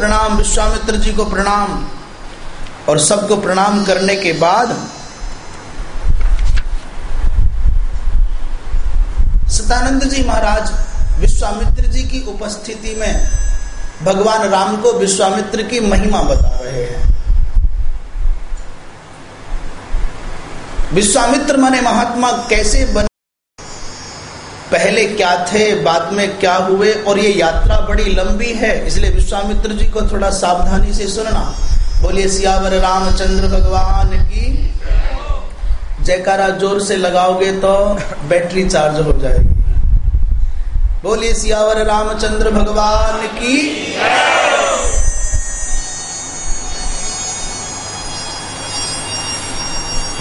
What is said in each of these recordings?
प्रणाम, विश्वामित्र जी को प्रणाम, और सबको प्रणाम करने के बाद सतानंद जी महाराज विश्वामित्र जी की उपस्थिति में भगवान राम को विश्वामित्र की महिमा बता रहे हैं। विश्वामित्र माने महात्मा कैसे बने? पहले क्या थे, बाद में क्या हुए, और ये यात्रा बड़ी लंबी है, इसलिए विश्वामित्र जी को थोड़ा सावधानी से सुनना। बोलिए, सियावर रामचंद्र भगवान की जयकारा ज़ोर से लगाओगे तो बैटरी चार्ज हो जाएगी। बोलिए, सियावर रामचंद्र भगवान की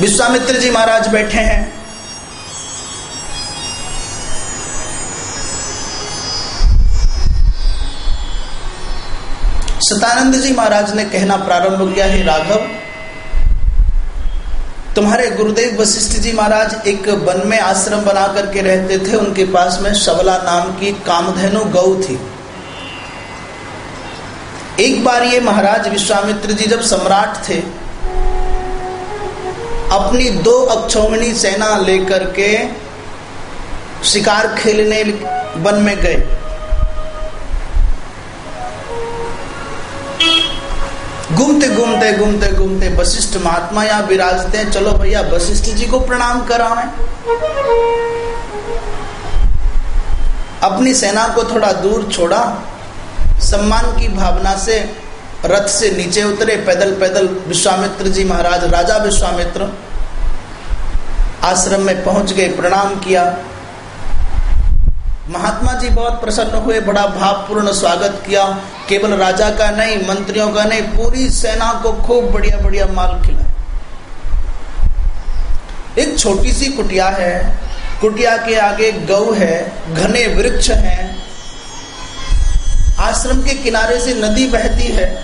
विश्वामित्र जी महाराज बैठे हैं। सतानंद जी महाराज ने कहना प्रारंभ किया, है राघव, तुम्हारे गुरुदेव वशिष्ठ जी महाराज एक वन में आश्रम बना करके रहते थे। उनके पास में शबला नाम की कामधेनु गौ थी। एक बार ये महाराज विश्वामित्र जी जब सम्राट थे, अपनी दो अक्षौहिणी सेना लेकर के शिकार खेलने वन में गए। घूमते घूमते घूमते घूमते वशिष्ठ महात्मा यहाँ विराजते हैं। चलो भैया, वशिष्ठ जी को प्रणाम करावे अपनी सेना को थोड़ा दूर छोड़ा। सम्मान की भावना से रथ से नीचे उतरे। पैदल पैदल विश्वामित्र जी महाराज, राजा विश्वामित्र आश्रम में पहुँच गए, प्रणाम किया। महात्मा जी बहुत प्रसन्न हुए, बड़ा भावपूर्ण स्वागत किया। केवल राजा का नहीं, मंत्रियों का नहीं, पूरी सेना को खूब बढ़िया बढ़िया माल खिलाया। एक छोटी सी कुटिया है। कुटिया के आगे गौ है, घने वृक्ष हैं। आश्रम के किनारे से नदी बहती है।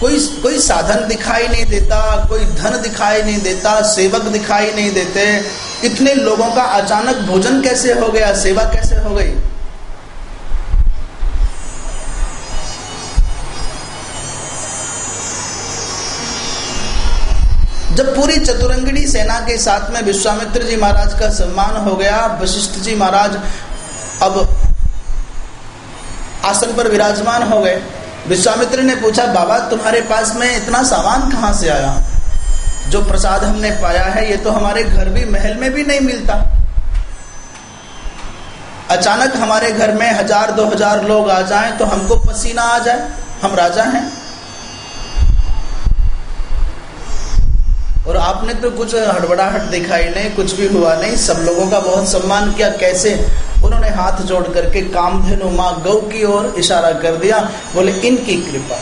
कोई कोई साधन दिखाई नहीं देता, कोई धन दिखाई नहीं देता, सेवक दिखाई नहीं देते। इतने लोगों का अचानक भोजन कैसे हो गया, सेवा कैसे हो गई? जब पूरी चतुरंगिणी सेना के साथ में विश्वामित्र जी महाराज का सम्मान हो गया, वशिष्ठ जी महाराज अब आसन पर विराजमान हो गए। विश्वामित्र ने पूछा, बाबा, तुम्हारे पास में इतना सामान कहाँ से आया? जो प्रसाद हमने पाया है, ये तो हमारे घर भी, महल में भी नहीं मिलता। अचानक हमारे घर में हज़ार, दो हज़ार लोग आ जाएँ तो हमको पसीना आ जाए। हम राजा हैं। और आपने तो कुछ हड़बड़ाहट दिखाई नहीं, कुछ भी हुआ नहीं। सब लोगों का बहुत सम्मान किया। कैसे? उन्होंने हाथ जोड़ करके कामधेनु माँ गौ की ओर इशारा कर दिया। बोले, इनकी कृपा।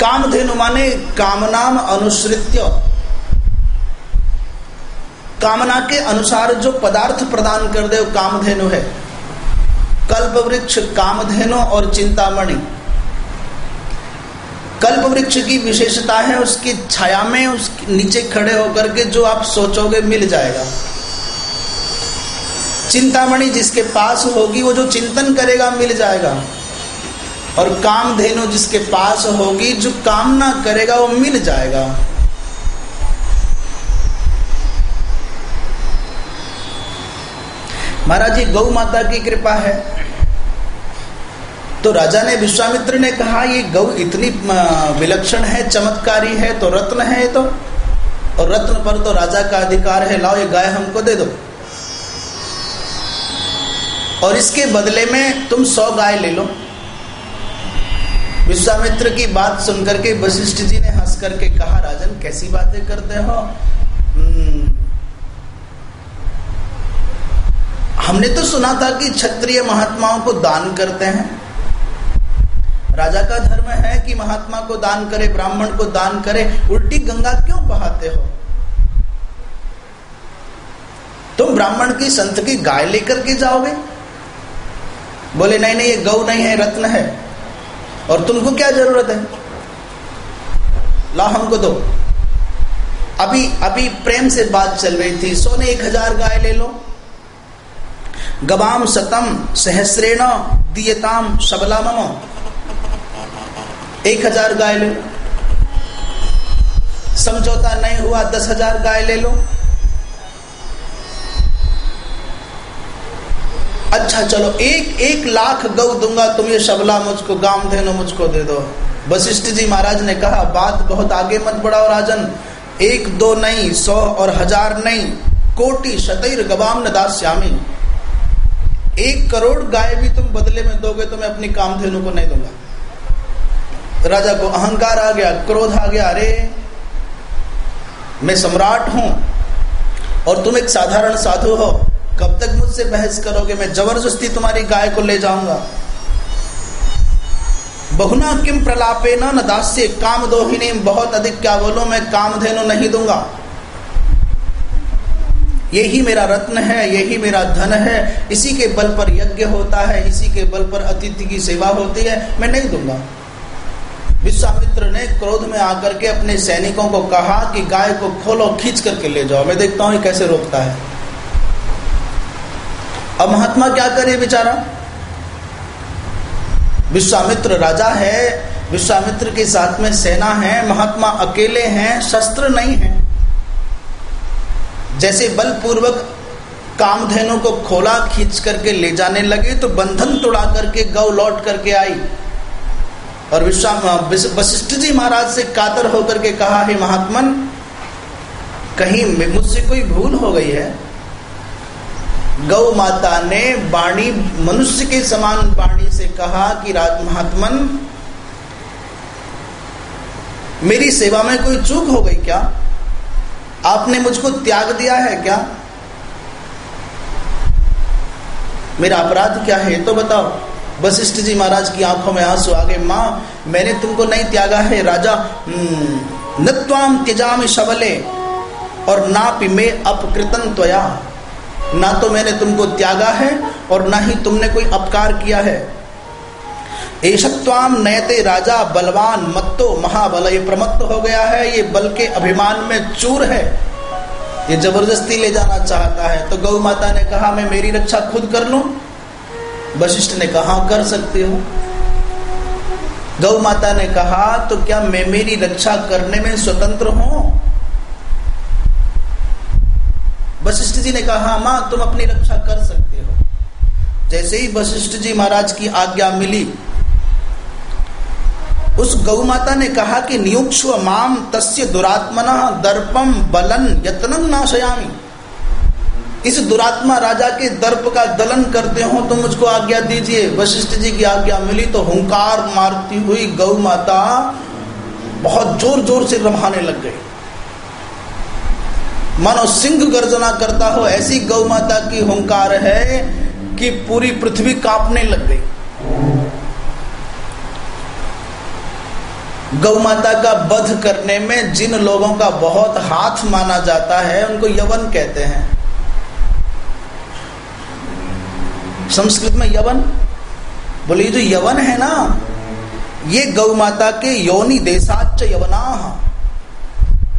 कामधेनु माने कामनाम अनुसृत्य। कामना के अनुसार जो पदार्थ प्रदान कर दे कामधेनु है। कल्प वृक्ष कामधेनु और चिंतामणि। कल्प वृक्ष की विशेषता है, उसकी छाया में उस नीचे खड़े होकर के जो आप सोचोगे, मिल जाएगा। चिंतामणि जिसके पास होगी, वो जो चिंतन करेगा, मिल जाएगा। और काम धेनु जिसके पास होगी, जो कामना करेगा, वो मिल जाएगा। महाराज जी, गौ माता की कृपा है। तो राजा ने, विश्वामित्र ने कहा, ये गौ इतनी विलक्षण है, चमत्कारी है तो रत्न है तो। और रत्न पर तो राजा का अधिकार है, लाओ ये गाय हमको दे दो। और इसके बदले में तुम सौ गाय ले लो। विश्वामित्र की बात सुनकर के वशिष्ठ जी ने हंस करके कहा, राजन, कैसी बातें करते हो? हम्म। हमने तो सुना था कि क्षत्रिय महात्माओं को दान करते हैं। राजा का धर्म है कि महात्मा को दान करे, ब्राह्मण को दान करे, उल्टी गंगा क्यों बहाते हो? तुम ब्राह्मण की संत की गाय लेकर के जाओगे? बोले, नहीं नहीं, ये गौ नहीं है, रत्न है। और तुमको क्या ज़रूरत है? ला हमको दो। अभी अभी प्रेम से बात चल रही थी। सोने एक हज़ार गाय ले लो। गवाम सतम सहस्रेण दियताम सबला मम एक हज़ार गाय ले लो। समझौता नहीं हुआ, दस हज़ार गाय ले लो। अच्छा चलो, एक एक लाख गौ दूँगा, तुम ये शबला मुझको गाम देनो मुझको दे दो। वशिष्ठ जी महाराज ने कहा, बात बहुत आगे मत बढ़ाओ, राजन। एक, दो नहीं, सौ और हज़ार नहीं, कोटि शतर गवाम न दास्यामी। एक करोड़ गाय भी तुम बदले में दोगे तो मैं अपनी कामधेनु को नहीं दूँगा। राजा को अहंकार आ गया, क्रोध आ गया, अरे, मैं सम्राट हूँ और तुम एक साधारण साधु हो। कब तक मुझसे बहस करोगे? मैं ज़बरदस्ती तुम्हारी गाय को ले जाऊँगा। बहुना किम प्रलापे न दास्य काम दोहिनी, बहुत अधिक क्या बोलो, मैं काम कामधेनु नहीं दूँगा। यही मेरा रत्न है, यही मेरा धन है, इसी के बल पर यज्ञ होता है, इसी के बल पर अतिथि की सेवा होती है, मैं नहीं दूँगा। विश्वामित्र ने क्रोध में आकर के अपने सैनिकों को कहा कि गाय को खोलो, खींच करके ले जाओ, मैं देखता हूँ कैसे रोकता है। अब महात्मा क्या करे बेचारा? विश्वामित्र राजा है, विश्वामित्र के साथ में सेना है, महात्मा अकेले हैं, शस्त्र नहीं है। जैसे बलपूर्वक कामधेनु को खोला खींच करके ले जाने लगे तो बंधन तोड़ा करके, गौ लौट करके आई। और विश्वाम वशिष्ठ जी महाराज से कातर होकर के कहा, है महात्मन, कहीं मुझसे कोई भूल हो गई है? गौ माता ने वाणी मनुष्य के समान वाणी से कहा कि राज महात्मन मेरी सेवा में कोई चूक हो गई क्या? आपने मुझको त्याग दिया है क्या? मेरा अपराध क्या है? तो बताओ। वशिष्ठ जी महाराज की आँखों में आँसू आ गए। माँ मैंने तुमको नहीं त्यागा है। राजा हम्म, नत्वाम त्यजाम शबले और ना पिमे अपकृतन त्वया ना तो मैंने तुमको त्यागा है और ना ही तुमने कोई अपकार किया है। एशत्वाम नयते राजा बलवान मत्तो महाबल ये प्रमत्त हो गया है। ये बल के अभिमान में चूर है। ये ज़बरदस्ती ले जाना चाहता है। तो गौ माता ने कहा, मैं मेरी रक्षा खुद कर लू? वशिष्ठ ने कहा, कर सकते हो। गौ माता ने कहा तो क्या मैं मेरी रक्षा करने में स्वतंत्र हूँ? वशिष्ठ जी ने कहा, माँ, तुम अपनी रक्षा कर सकते हो। जैसे ही वशिष्ठ जी महाराज की आज्ञा मिली, उस गौ माता ने कहा कि नियुक्ष माम तस्य दुरात्मन दर्पम बलन यत्न नाशयामी। इस दुरात्मा राजा के दर्प का दलन करते हो तो मुझको आज्ञा दीजिए। वशिष्ठ जी की आज्ञा मिली तो हुंकार मारती हुई गौ माता बहुत ज़ोर ज़ोर से रमाने लग गई। मानो सिंह गर्जना करता हो, ऐसी गौ माता की हुंकार है कि पूरी पृथ्वी कांपने लग गई। गौ माता का वध करने में जिन लोगों का बहुत हाथ माना जाता है, उनको यवन कहते हैं। संस्कृत में यवन? बोले जो यवन है ना, ये गौ माता के योनि देशाच यवना।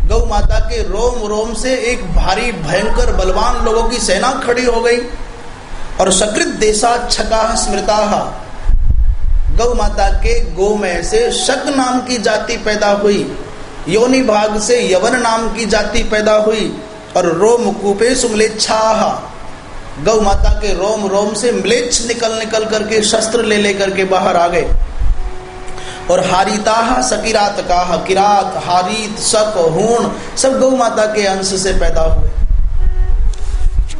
गौ माता के रोम रोम से एक भारी, भयंकर, बलवान लोगों की सेना खड़ी हो गई और सकृत देशा छका स्मृता। गौ माता के गो में से शक नाम की जाति पैदा हुई, योनि भाग से यवन नाम की जाति पैदा हुई और रोम कूपे सुमलेच्छा। गौ माता के रोम रोम से म्लेच्छ निकल निकल करके शस्त्र ले लेकर के बाहर आ गए। और हारिता सकिरात का किरात, हारित शक हूण, सब गौ माता के अंश से पैदा हुए।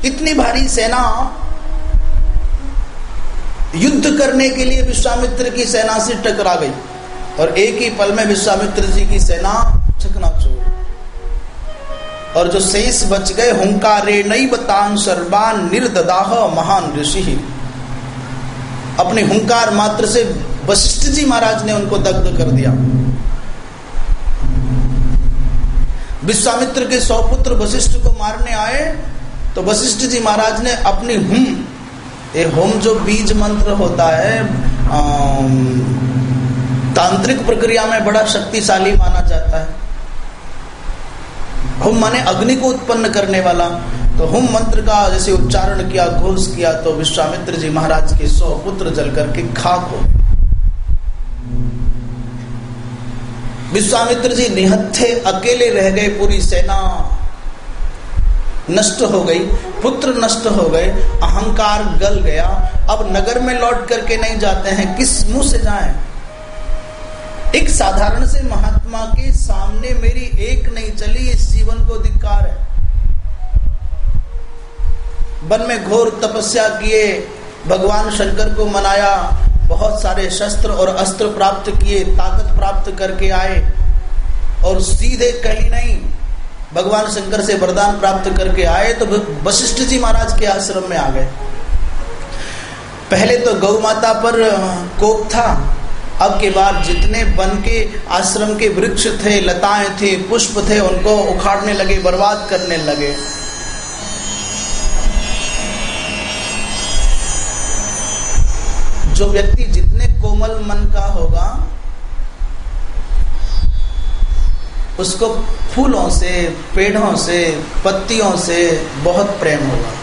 इतनी भारी सेना युद्ध करने के लिए विश्वामित्र की सेना से टकरा गई और एक ही पल में विश्वामित्र जी की सेना चकनाचूर और जो शेष बच गए, हुंकारे नई बतान सर्वान निर्ददाह महान ऋषि अपने हुंकार मात्र से वशिष्ठ जी महाराज ने उनको दग्ध कर दिया। विश्वामित्र के सौ पुत्र वशिष्ठ को मारने आए तो वशिष्ठ जी महाराज ने अपनी हुम ये होम जो बीज मंत्र होता है तांत्रिक प्रक्रिया में बड़ा शक्तिशाली माना जाता है। होम माने अग्नि को उत्पन्न करने वाला। तो हुम मंत्र का जैसे उच्चारण किया, घोष किया तो विश्वामित्र जी महाराज के सौ पुत्र जल करके खाक हो विश्वामित्र जी निहत्थे अकेले रह गए पूरी सेना नष्ट हो गई, पुत्र नष्ट हो गए, अहंकार गल गया। अब नगर में लौट करके नहीं जाते हैं, किस मुँह से जाएँ? एक साधारण से महात्मा के सामने मेरी एक नहीं चली, इस जीवन को धिकार है। वन में घोर तपस्या किए, भगवान शंकर को मनाया बहुत सारे शस्त्र और अस्त्र प्राप्त किए, ताकत प्राप्त करके आए और सीधे कहीं नहीं, भगवान शंकर से वरदान प्राप्त करके आए तो वशिष्ठ जी महाराज के आश्रम में आ गए। पहले तो गौ माता पर कोप था। अब के बाद जितने वन के आश्रम के वृक्ष थे, लताएँ थे, पुष्प थे, उनको उखाड़ने लगे, बर्बाद करने लगे। जो व्यक्ति जितने कोमल मन का होगा, उसको फूलों से, पेड़ों से, पत्तियों से बहुत प्रेम होगा।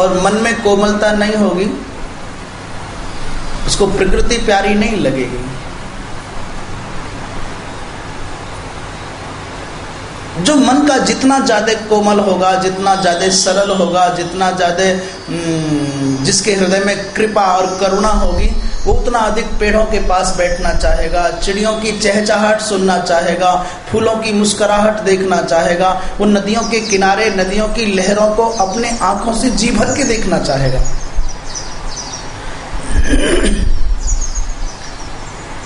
और मन में कोमलता नहीं होगी, उसको प्रकृति प्यारी नहीं लगेगी। जो मन का जितना ज़्यादा कोमल होगा जितना ज़्यादा सरल होगा जितना ज़्यादा हम्म, जिसके हृदय में कृपा और करुणा होगी वो उतना अधिक पेड़ों के पास बैठना चाहेगा चिड़ियों की चहचहाहट सुनना चाहेगा फूलों की मुस्कुराहट देखना चाहेगा वो नदियों के किनारे नदियों की लहरों को अपने आँखों से जी भर के देखना चाहेगा।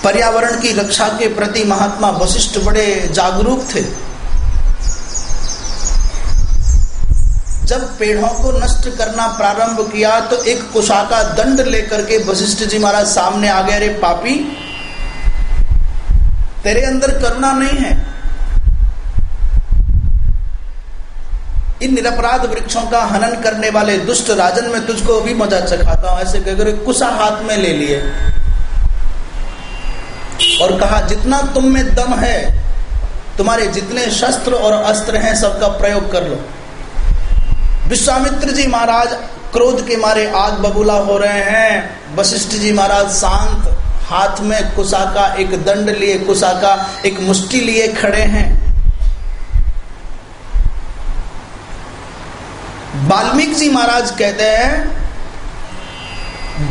पर्यावरण की रक्षा के प्रति महात्मा वशिष्ठ बड़े जागरूक थे। जब पेड़ों को नष्ट करना प्रारंभ किया तो एक कुशा का दंड लेकर के वशिष्ठ जी महाराज सामने आ गए, अरे पापी, तेरे अंदर करुणा नहीं है। इन निरपराध वृक्षों का हनन करने वाले दुष्ट राजन में तुझको भी मज़ा चखाता हूँ। ऐसे कहकर कुशा हाथ में ले लिए और कहा, जितना तुम में दम है, तुम्हारे जितने शस्त्र और अस्त्र हैं, सबका प्रयोग कर लो। विश्वामित्र जी महाराज क्रोध के मारे आग बबूला हो रहे हैं। वशिष्ठ जी महाराज शांत हाथ में कुशा का एक दंड लिए कुशा का एक मुष्टि लिए खड़े हैं। वाल्मीकि जी महाराज कहते हैं,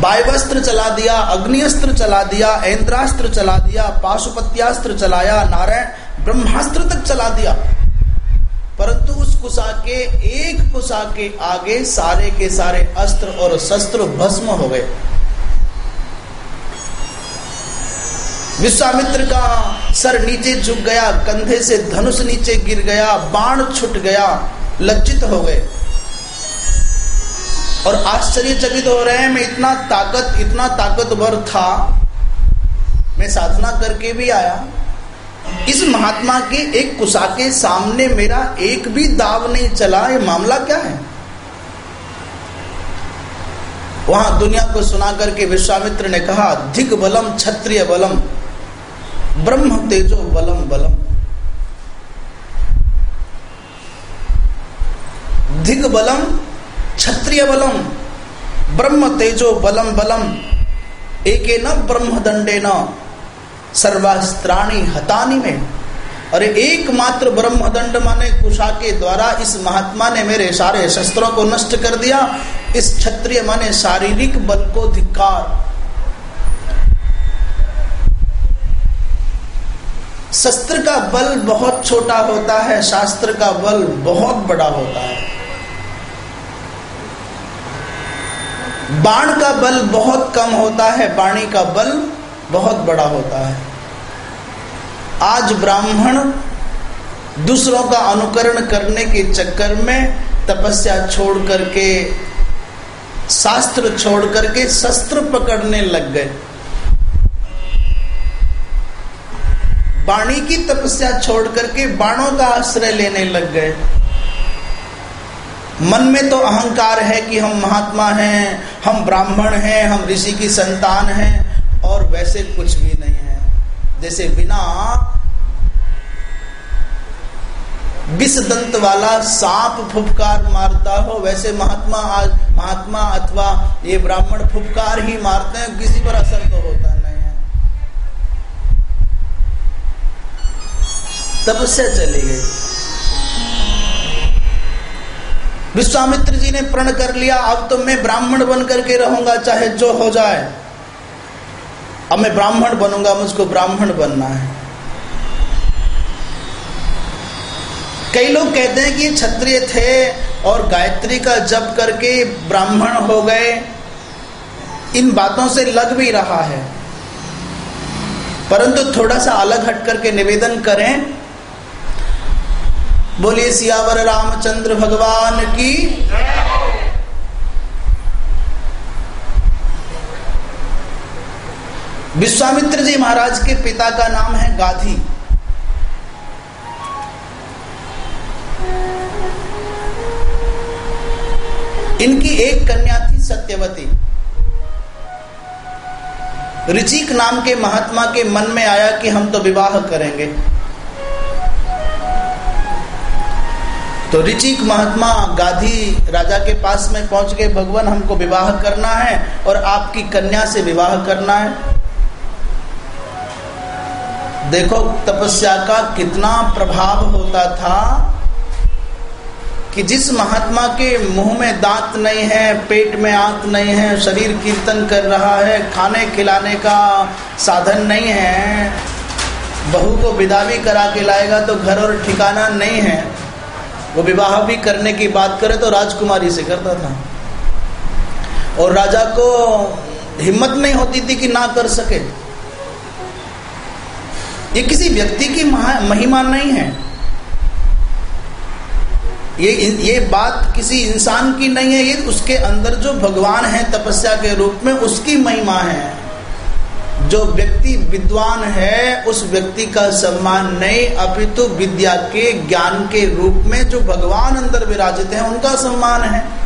वायवस्त्र चला दिया अग्निस्त्र चला दिया इंद्रास्त्र चला दिया, पाशुपत्यास्त्र चलाया, नारायण ब्रह्मास्त्र तक चला दिया। परंतु उस कुशा के, एक कुशा के आगे सारे के सारे अस्त्र और शस्त्र भस्म हो गए। विश्वामित्र का सर नीचे झुक गया, कंधे से धनुष नीचे गिर गया, बाण छुट गया, लज्जित हो गए। और आश्चर्यचकित हो रहे हैं, मैं इतना ताकत, इतना ताकतवर था, मैं साधना करके भी आया। इस महात्मा के एक कुशा के सामने मेरा एक भी दाव नहीं चला, ये मामला क्या है? वहाँ दुनिया को सुना करके विश्वामित्र ने कहा धिक बलम क्षत्रिय बलम, ब्रह्म तेजो बलम बलम। धिक बलम क्षत्रिय बलम, ब्रह्म तेजो बलम बलम, एक न ब्रह्म दंडे न सर्वास्त्राणी हतानी में। अरे एकमात्र ब्रह्मदंड माने कुशा के द्वारा इस महात्मा ने मेरे सारे शस्त्रों को नष्ट कर दिया। इस क्षत्रिय माने शारीरिक बल को धिक्कार। शस्त्र का बल बहुत छोटा होता है, शास्त्र का बल बहुत बड़ा होता है। बाण का बल बहुत कम होता है, बाणी का बल बहुत बड़ा होता है। आज ब्राह्मण दूसरों का अनुकरण करने के चक्कर में तपस्या छोड़ करके, शास्त्र छोड़ करके शस्त्र पकड़ने लग गए। बाणी की तपस्या छोड़ करके बाणों का आश्रय लेने लग गए। मन में तो अहंकार है कि हम महात्मा हैं, हम ब्राह्मण हैं, हम ऋषि की संतान हैं वैसे कुछ भी नहीं है। जैसे बिना विष दंत वाला सांप फुफकार मारता हो, वैसे महात्मा महात्मा अथवा ये ब्राह्मण फुफकार ही मारते हैं, किसी पर असर तो होता नहीं है। तपस्या चली गई। विश्वामित्र जी ने प्रण कर लिया, अब तो मैं ब्राह्मण बन करके रहूँगा, चाहे जो हो जाए। अब मैं ब्राह्मण बनूँगा मुझको ब्राह्मण बनना है। कई लोग कहते हैं कि क्षत्रिय थे और गायत्री का जप करके ब्राह्मण हो गए। इन बातों से लग भी रहा है। परंतु थोड़ा सा अलग हट करके निवेदन करें। बोलिए, सियावर रामचंद्र भगवान की विश्वामित्र जी महाराज के पिता का नाम है गाधी। इनकी एक कन्या थी सत्यवती। ऋचिक नाम के महात्मा के मन में आया कि हम तो विवाह करेंगे। तो ऋचिक महात्मा गाधी राजा के पास में पहुँच गए, भगवान, हमको विवाह करना है और आपकी कन्या से विवाह करना है। देखो, तपस्या का कितना प्रभाव होता था कि जिस महात्मा के मुँह में दांत नहीं है, पेट में आंत नहीं है, शरीर कीर्तन कर रहा है, खाने खिलाने का साधन नहीं है, बहू को विदा भी करा के लाएगा तो घर और ठिकाना नहीं है। वो विवाह भी करने की बात करे तो राजकुमारी से करता था। और राजा को हिम्मत नहीं होती थी कि ना कर सके। ये किसी व्यक्ति की महिमा नहीं है। ये ये बात किसी इंसान की नहीं है, ये उसके अंदर जो भगवान है तपस्या के रूप में, उसकी महिमा है। जो व्यक्ति विद्वान है, उस व्यक्ति का सम्मान नहीं, अपितु विद्या के ज्ञान के रूप में जो भगवान अंदर विराजित हैं, उनका सम्मान है।